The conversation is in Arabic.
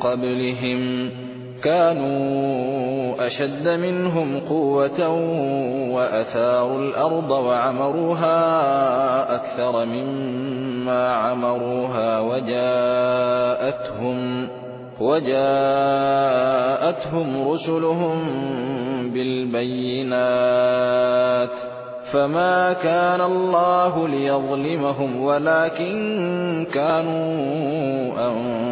قبلهم كانوا أشد منهم قوة وأثاروا الأرض وعمروها أكثر مما عمروها وجاءتهم وجاءتهم رسلهم بالبينات فما كان الله ليظلمهم ولكن كانوا أنفسهم